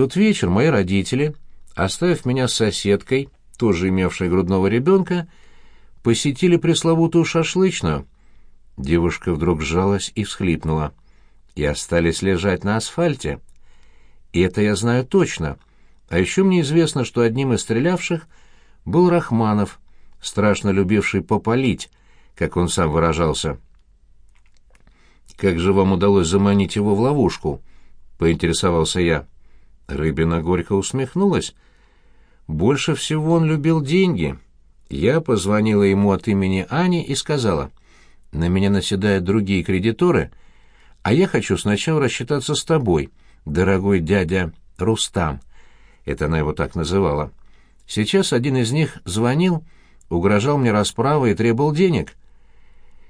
тот вечер мои родители, оставив меня с соседкой, тоже имевшей грудного ребенка, посетили пресловутую шашлычную. Девушка вдруг сжалась и всхлипнула. И остались лежать на асфальте. И это я знаю точно. А еще мне известно, что одним из стрелявших был Рахманов, страшно любивший попалить, как он сам выражался. «Как же вам удалось заманить его в ловушку?» — поинтересовался я. Рыбина горько усмехнулась. «Больше всего он любил деньги. Я позвонила ему от имени Ани и сказала, «На меня наседают другие кредиторы, а я хочу сначала рассчитаться с тобой, дорогой дядя Рустам». Это она его так называла. Сейчас один из них звонил, угрожал мне расправой и требовал денег.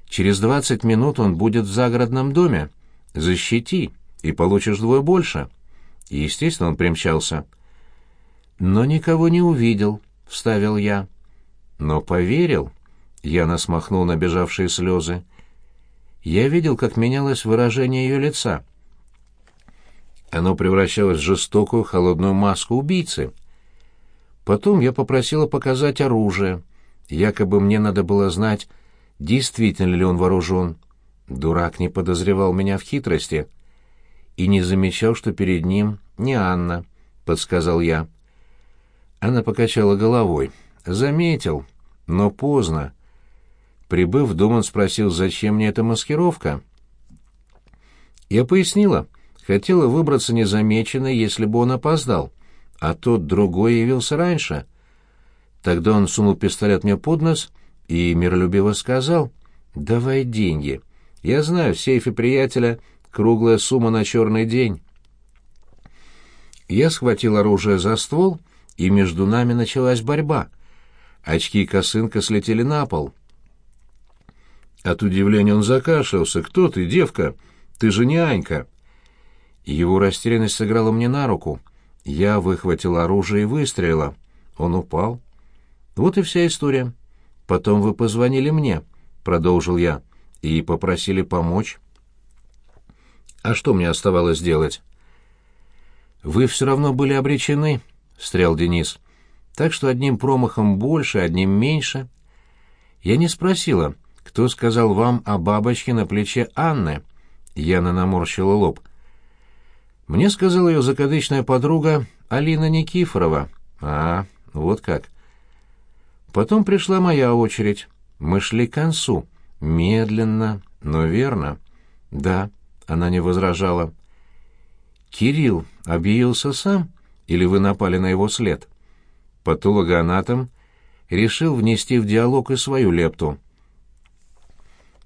Через двадцать минут он будет в загородном доме. Защити, и получишь двое больше. Естественно, он примчался. Но никого не увидел, — вставил я. Но поверил. Яна смахнул набежавшие слезы. Я видел, как менялось выражение ее лица. Оно превращалось в жестокую холодную маску убийцы. Потом я попросила показать оружие. Якобы мне надо было знать, действительно ли он вооружен. Дурак не подозревал меня в хитрости и не замечал, что перед ним не Анна, — подсказал я. Она покачала головой. Заметил, но поздно. Прибыв он спросил, зачем мне эта маскировка. Я пояснила, хотела выбраться незамеченной, если бы он опоздал, а тот другой явился раньше. Тогда он сунул пистолет мне под нос и миролюбиво сказал, «Давай деньги. Я знаю, в сейфе приятеля круглая сумма на черный день». Я схватил оружие за ствол, и между нами началась борьба. Очки и косынка слетели на пол. От удивления он закашлялся. «Кто ты, девка? Ты же не Анька!» Его растерянность сыграла мне на руку. Я выхватил оружие и выстрелила. Он упал. Вот и вся история. Потом вы позвонили мне, продолжил я, и попросили помочь. А что мне оставалось делать? Вы все равно были обречены, встрял Денис. Так что одним промахом больше, одним меньше. Я не спросила, кто сказал вам о бабочке на плече Анны. Яна наморщила лоб. Мне сказала ее закадычная подруга Алина Никифорова. А, вот как. Потом пришла моя очередь. Мы шли к концу. Медленно, но верно. Да, она не возражала. Кирилл объявился сам, или вы напали на его след? Патологоанатом решил внести в диалог и свою лепту.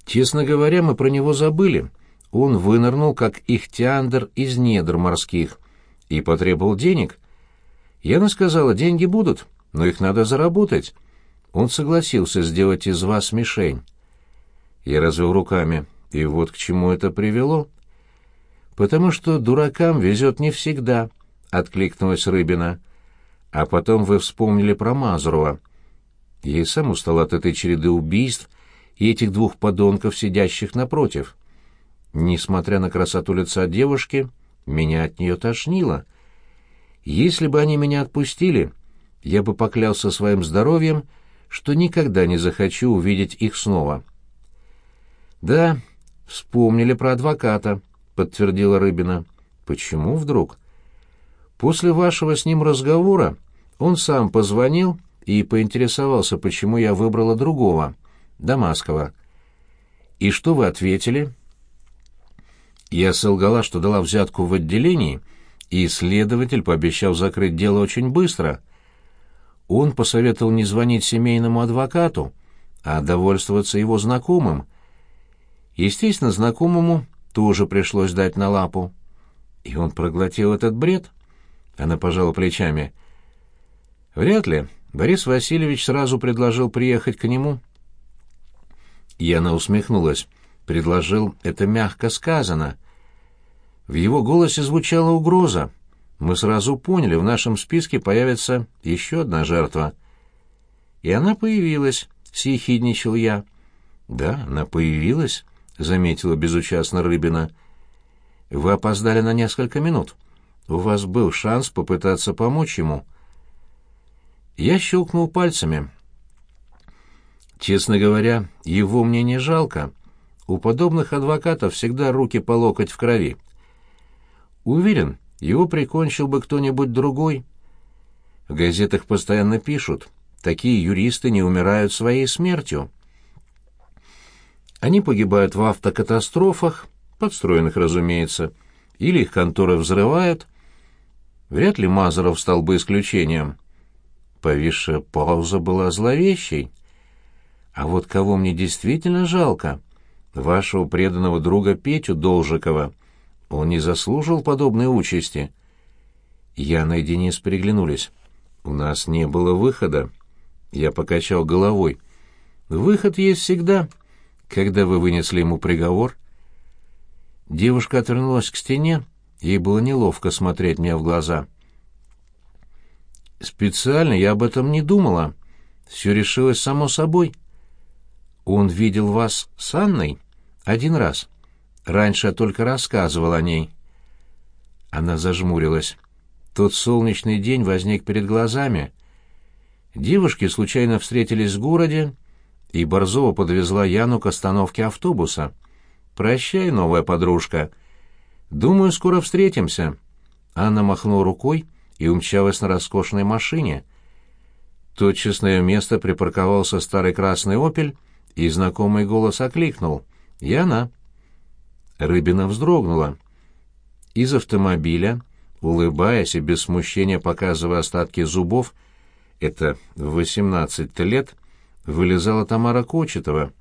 Честно говоря, мы про него забыли. Он вынырнул, как ихтиандр из недр морских, и потребовал денег. Яна сказала, деньги будут, но их надо заработать он согласился сделать из вас мишень. Я развел руками, и вот к чему это привело. Потому что дуракам везет не всегда, — откликнулась Рыбина. А потом вы вспомнили про Мазурова. Я и сам устал от этой череды убийств и этих двух подонков, сидящих напротив. Несмотря на красоту лица девушки, меня от нее тошнило. Если бы они меня отпустили, я бы поклялся своим здоровьем, — что никогда не захочу увидеть их снова. «Да, вспомнили про адвоката», — подтвердила Рыбина. «Почему вдруг?» «После вашего с ним разговора он сам позвонил и поинтересовался, почему я выбрала другого, Дамаскова. И что вы ответили?» Я солгала, что дала взятку в отделении, и следователь пообещал закрыть дело очень быстро — он посоветовал не звонить семейному адвокату, а довольствоваться его знакомым. Естественно, знакомому тоже пришлось дать на лапу. И он проглотил этот бред. Она пожала плечами. Вряд ли. Борис Васильевич сразу предложил приехать к нему. И она усмехнулась. Предложил это мягко сказано. В его голосе звучала угроза. Мы сразу поняли, в нашем списке появится еще одна жертва. И она появилась, съехидничал я. Да, она появилась, заметила безучастно Рыбина. Вы опоздали на несколько минут. у вас был шанс попытаться помочь ему. Я щелкнул пальцами. Честно говоря, его мне не жалко. У подобных адвокатов всегда руки по локоть в крови. Уверен, его прикончил бы кто-нибудь другой. В газетах постоянно пишут, такие юристы не умирают своей смертью. Они погибают в автокатастрофах, подстроенных, разумеется, или их конторы взрывают. Вряд ли Мазаров стал бы исключением. Повисшая пауза была зловещей. А вот кого мне действительно жалко? Вашего преданного друга Петю Должикова. Он не заслужил подобной участи. Яна и Денис переглянулись. У нас не было выхода. Я покачал головой. Выход есть всегда. Когда вы вынесли ему приговор? Девушка отвернулась к стене, ей было неловко смотреть мне в глаза. Специально я об этом не думала. Все решилось само собой. Он видел вас с Анной один раз. Раньше я только рассказывал о ней. Она зажмурилась. Тот солнечный день возник перед глазами. Девушки случайно встретились в городе, и Борзова подвезла Яну к остановке автобуса. «Прощай, новая подружка. Думаю, скоро встретимся». Анна махнула рукой и умчалась на роскошной машине. Тотчас на ее место припарковался старый красный «Опель», и знакомый голос окликнул. «Яна». Рыбина вздрогнула. Из автомобиля, улыбаясь и без смущения показывая остатки зубов, это в восемнадцать лет, вылезала Тамара Кочетова.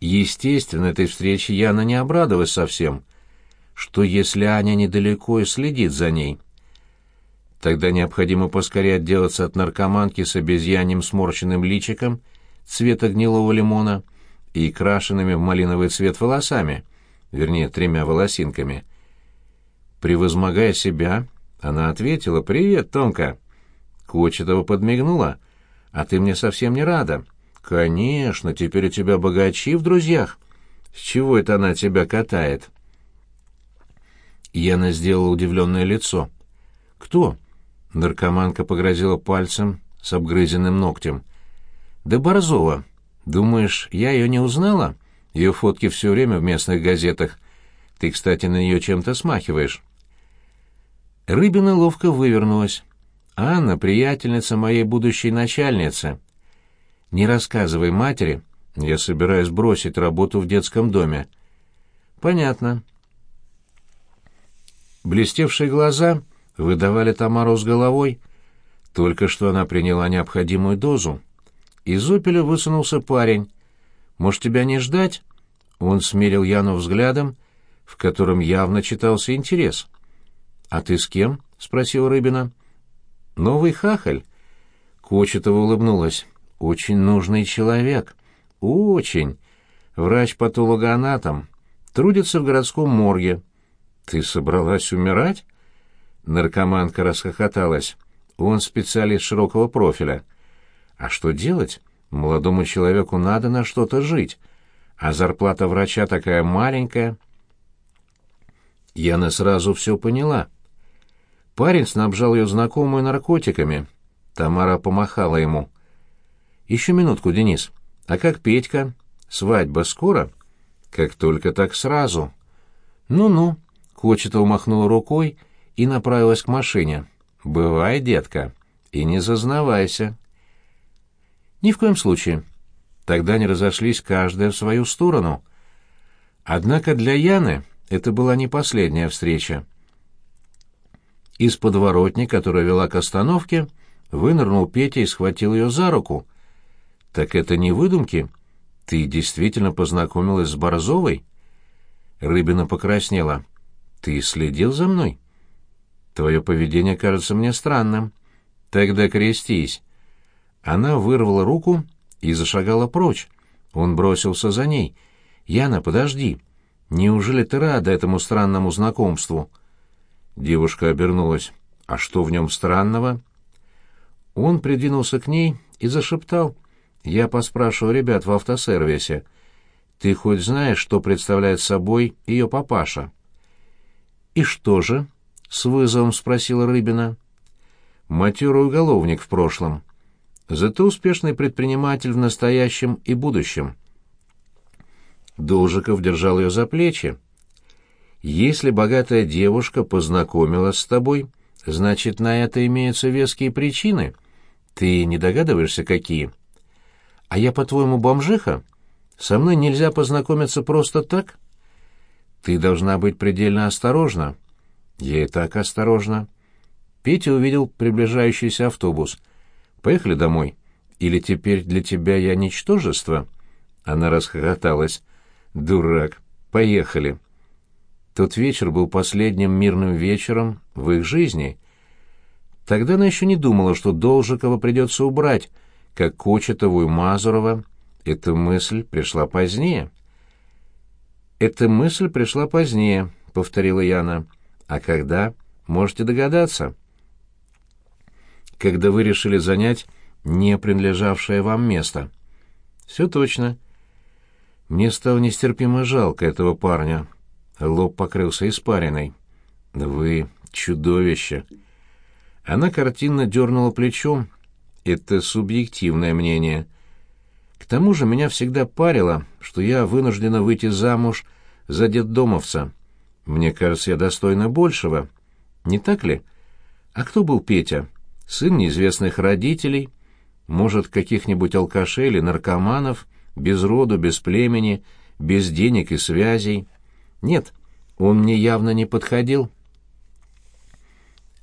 Естественно, этой встрече Яна не обрадовалась совсем. Что если Аня недалеко и следит за ней? Тогда необходимо поскорее отделаться от наркоманки с обезьяньем сморщенным личиком цвета гнилого лимона — и крашенными в малиновый цвет волосами, вернее, тремя волосинками. Превозмогая себя, она ответила «Привет, Тонка». Кочетова подмигнула. «А ты мне совсем не рада». «Конечно, теперь у тебя богачи в друзьях. С чего это она тебя катает?» Яна сделала удивленное лицо. «Кто?» Наркоманка погрозила пальцем с обгрызенным ногтем. «Да Борзова, Думаешь, я ее не узнала? Ее фотки все время в местных газетах. Ты, кстати, на нее чем-то смахиваешь. Рыбина ловко вывернулась. Анна — приятельница моей будущей начальницы. Не рассказывай матери, я собираюсь бросить работу в детском доме. Понятно. Блестевшие глаза выдавали Тамару с головой. Только что она приняла необходимую дозу. Из «Опеля» высунулся парень. «Может, тебя не ждать?» Он смерил Яну взглядом, в котором явно читался интерес. «А ты с кем?» — спросил Рыбина. «Новый хахаль». Кочетова улыбнулась. «Очень нужный человек. Очень. Врач-патологоанатом. Трудится в городском морге». «Ты собралась умирать?» Наркоманка расхохоталась. «Он специалист широкого профиля». А что делать? Молодому человеку надо на что-то жить, а зарплата врача такая маленькая. Яна сразу все поняла. Парень снабжал ее знакомую наркотиками. Тамара помахала ему. «Еще минутку, Денис. А как Петька? Свадьба скоро?» «Как только, так сразу». «Ну-ну», — Кочетова махнула рукой и направилась к машине. «Бывай, детка, и не зазнавайся». Ни в коем случае. Тогда они разошлись каждая в свою сторону. Однако для Яны это была не последняя встреча. Из подворотни, которая вела к остановке, вынырнул Петя и схватил ее за руку. «Так это не выдумки? Ты действительно познакомилась с Борзовой?» Рыбина покраснела. «Ты следил за мной?» «Твое поведение кажется мне странным». «Тогда крестись. Она вырвала руку и зашагала прочь. Он бросился за ней. «Яна, подожди. Неужели ты рада этому странному знакомству?» Девушка обернулась. «А что в нем странного?» Он придвинулся к ней и зашептал. «Я поспрашивал ребят в автосервисе. Ты хоть знаешь, что представляет собой ее папаша?» «И что же?» с вызовом спросила Рыбина. Матерый уголовник в прошлом. Зато успешный предприниматель в настоящем и будущем. Должиков держал ее за плечи. «Если богатая девушка познакомилась с тобой, значит, на это имеются веские причины. Ты не догадываешься, какие?» «А я, по-твоему, бомжиха? Со мной нельзя познакомиться просто так?» «Ты должна быть предельно осторожна». «Я и так осторожна». Петя увидел приближающийся автобус. «Поехали домой. Или теперь для тебя я ничтожество?» Она расхохоталась. «Дурак. Поехали». Тот вечер был последним мирным вечером в их жизни. Тогда она еще не думала, что Должикова придется убрать, как Кочетову и Мазурова. Эта мысль пришла позднее. «Эта мысль пришла позднее», — повторила Яна. «А когда? Можете догадаться». «Когда вы решили занять не принадлежавшее вам место». «Все точно». Мне стало нестерпимо жалко этого парня. Лоб покрылся испариной. «Вы чудовище!» Она картинно дернула плечом. «Это субъективное мнение. К тому же меня всегда парило, что я вынуждена выйти замуж за детдомовца. Мне кажется, я достойна большего. Не так ли? А кто был Петя? Сын неизвестных родителей? Может, каких-нибудь алкашей или наркоманов? Без роду, без племени, без денег и связей?» Нет, он мне явно не подходил.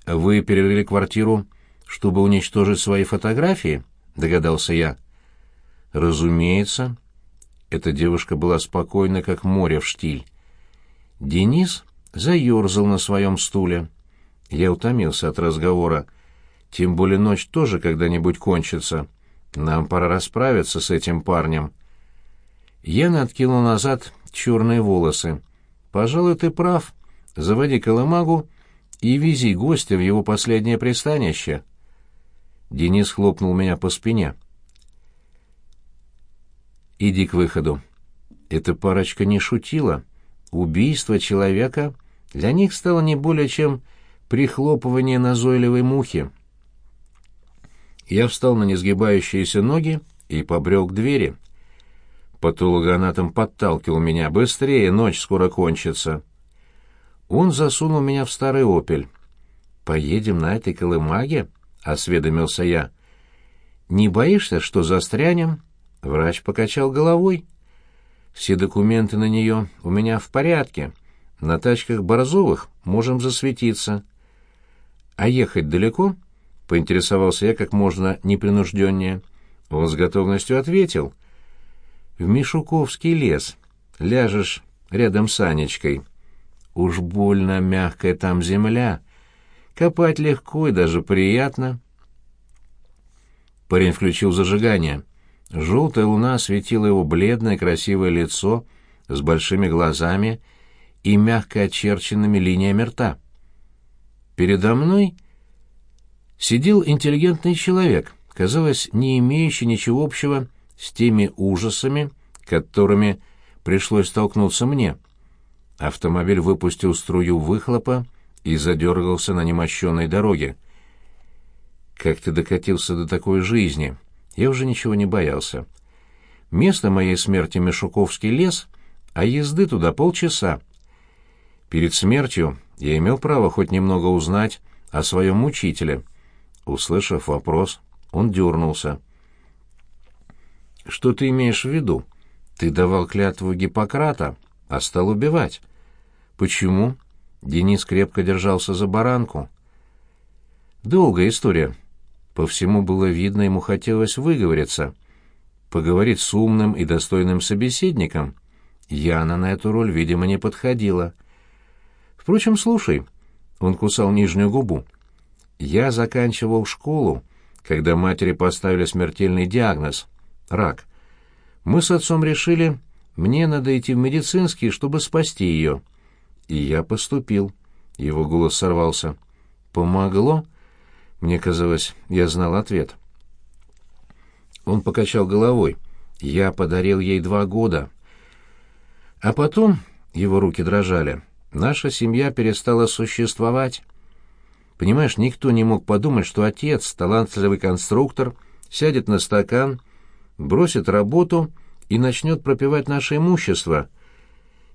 Вы перерыли квартиру, чтобы уничтожить свои фотографии? догадался я. Разумеется. Эта девушка была спокойна, как море в штиль. Денис заерзал на своем стуле. Я утомился от разговора. Тем более ночь тоже когда-нибудь кончится. Нам пора расправиться с этим парнем. Яна откинул назад черные волосы. Пожалуй, ты прав. Заводи колымагу и вези гостя в его последнее пристанище. Денис хлопнул меня по спине. Иди к выходу. Эта парочка не шутила. Убийство человека для них стало не более чем прихлопывание назойливой мухи. Я встал на несгибающиеся ноги и побрел к двери. Патологоанатом подталкивал меня. «Быстрее, ночь скоро кончится». Он засунул меня в старый «Опель». «Поедем на этой колымаге?» — осведомился я. «Не боишься, что застрянем?» Врач покачал головой. «Все документы на нее у меня в порядке. На тачках Борзовых можем засветиться». «А ехать далеко?» — поинтересовался я как можно непринужденнее. Он с готовностью ответил — в Мишуковский лес. Ляжешь рядом с Анечкой. Уж больно мягкая там земля. Копать легко и даже приятно. Парень включил зажигание. Желтая луна осветила его бледное красивое лицо с большими глазами и мягко очерченными линиями рта. Передо мной сидел интеллигентный человек, казалось, не имеющий ничего общего с теми ужасами, которыми пришлось столкнуться мне. Автомобиль выпустил струю выхлопа и задергался на немощенной дороге. «Как ты докатился до такой жизни?» Я уже ничего не боялся. Место моей смерти — Мешуковский лес, а езды туда полчаса. Перед смертью я имел право хоть немного узнать о своем учителе. Услышав вопрос, он дернулся. Что ты имеешь в виду? Ты давал клятву Гиппократа, а стал убивать. Почему? Денис крепко держался за баранку. Долгая история. По всему было видно, ему хотелось выговориться, поговорить с умным и достойным собеседником. Яна на эту роль, видимо, не подходила. Впрочем, слушай, он кусал нижнюю губу. Я заканчивал школу, когда матери поставили смертельный диагноз рак. Мы с отцом решили, мне надо идти в медицинский, чтобы спасти ее. И я поступил. Его голос сорвался. Помогло? Мне казалось, я знал ответ. Он покачал головой. Я подарил ей два года. А потом, его руки дрожали, наша семья перестала существовать. Понимаешь, никто не мог подумать, что отец, талантливый конструктор, сядет на стакан, бросит работу и начнет пропивать наше имущество.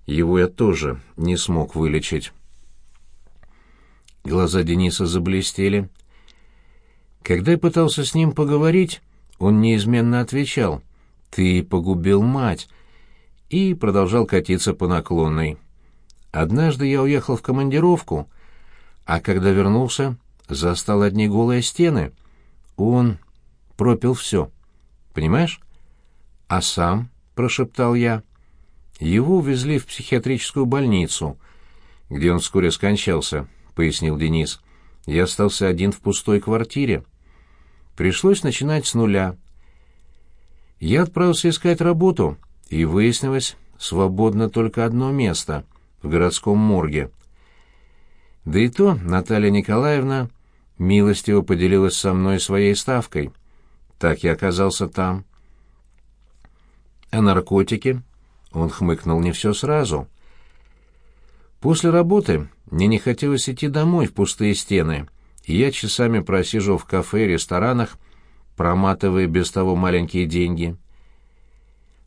Его я тоже не смог вылечить. Глаза Дениса заблестели. Когда я пытался с ним поговорить, он неизменно отвечал «Ты погубил мать» и продолжал катиться по наклонной. Однажды я уехал в командировку, а когда вернулся, застал одни голые стены. Он пропил все. Понимаешь? А сам, — прошептал я, — его увезли в психиатрическую больницу, где он вскоре скончался, — пояснил Денис. Я остался один в пустой квартире. Пришлось начинать с нуля. Я отправился искать работу, и выяснилось, свободно только одно место — в городском морге. Да и то Наталья Николаевна милостиво поделилась со мной своей ставкой. Так я оказался там. А наркотики? Он хмыкнул не все сразу. После работы мне не хотелось идти домой в пустые стены, и я часами просиживал в кафе и ресторанах, проматывая без того маленькие деньги.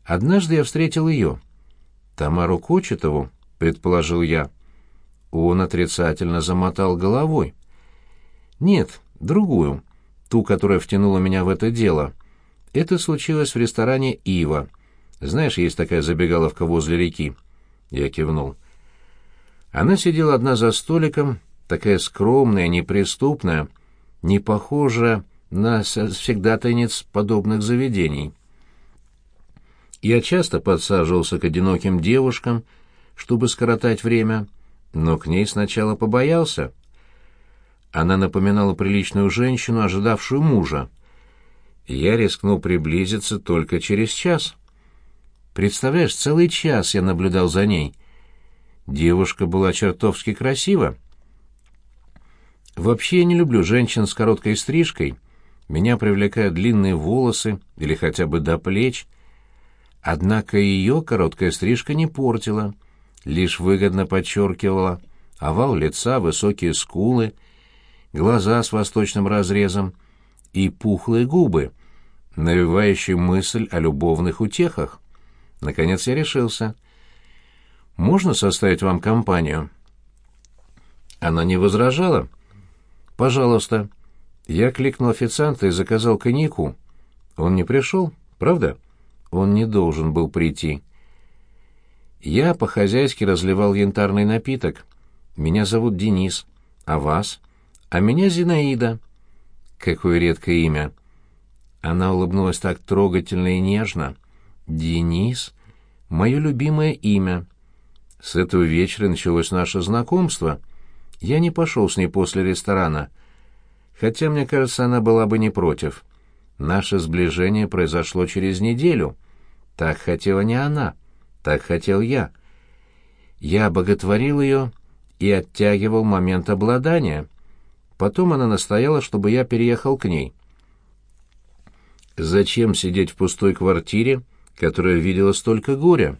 Однажды я встретил ее, Тамару Кочетову, — предположил я. Он отрицательно замотал головой. «Нет, другую, ту, которая втянула меня в это дело. Это случилось в ресторане «Ива». Знаешь, есть такая забегаловка возле реки?» Я кивнул. Она сидела одна за столиком, такая скромная, неприступная, не похожая на всегда тайниц подобных заведений. Я часто подсаживался к одиноким девушкам, чтобы скоротать время, но к ней сначала побоялся. Она напоминала приличную женщину, ожидавшую мужа. Я рискнул приблизиться только через час. Представляешь, целый час я наблюдал за ней. Девушка была чертовски красива. Вообще я не люблю женщин с короткой стрижкой. Меня привлекают длинные волосы или хотя бы до плеч. Однако ее короткая стрижка не портила — лишь выгодно подчеркивала овал лица, высокие скулы, глаза с восточным разрезом и пухлые губы, навевающие мысль о любовных утехах. Наконец я решился. «Можно составить вам компанию?» Она не возражала. «Пожалуйста». Я кликнул официанта и заказал коньяку. Он не пришел, правда? Он не должен был прийти. Я по-хозяйски разливал янтарный напиток. Меня зовут Денис. А вас? А меня Зинаида. Какое редкое имя. Она улыбнулась так трогательно и нежно. Денис — мое любимое имя. С этого вечера началось наше знакомство. Я не пошел с ней после ресторана. Хотя, мне кажется, она была бы не против. Наше сближение произошло через неделю. Так хотела не она. — так хотел я. Я боготворил ее и оттягивал момент обладания. Потом она настояла, чтобы я переехал к ней. Зачем сидеть в пустой квартире, которая видела столько горя?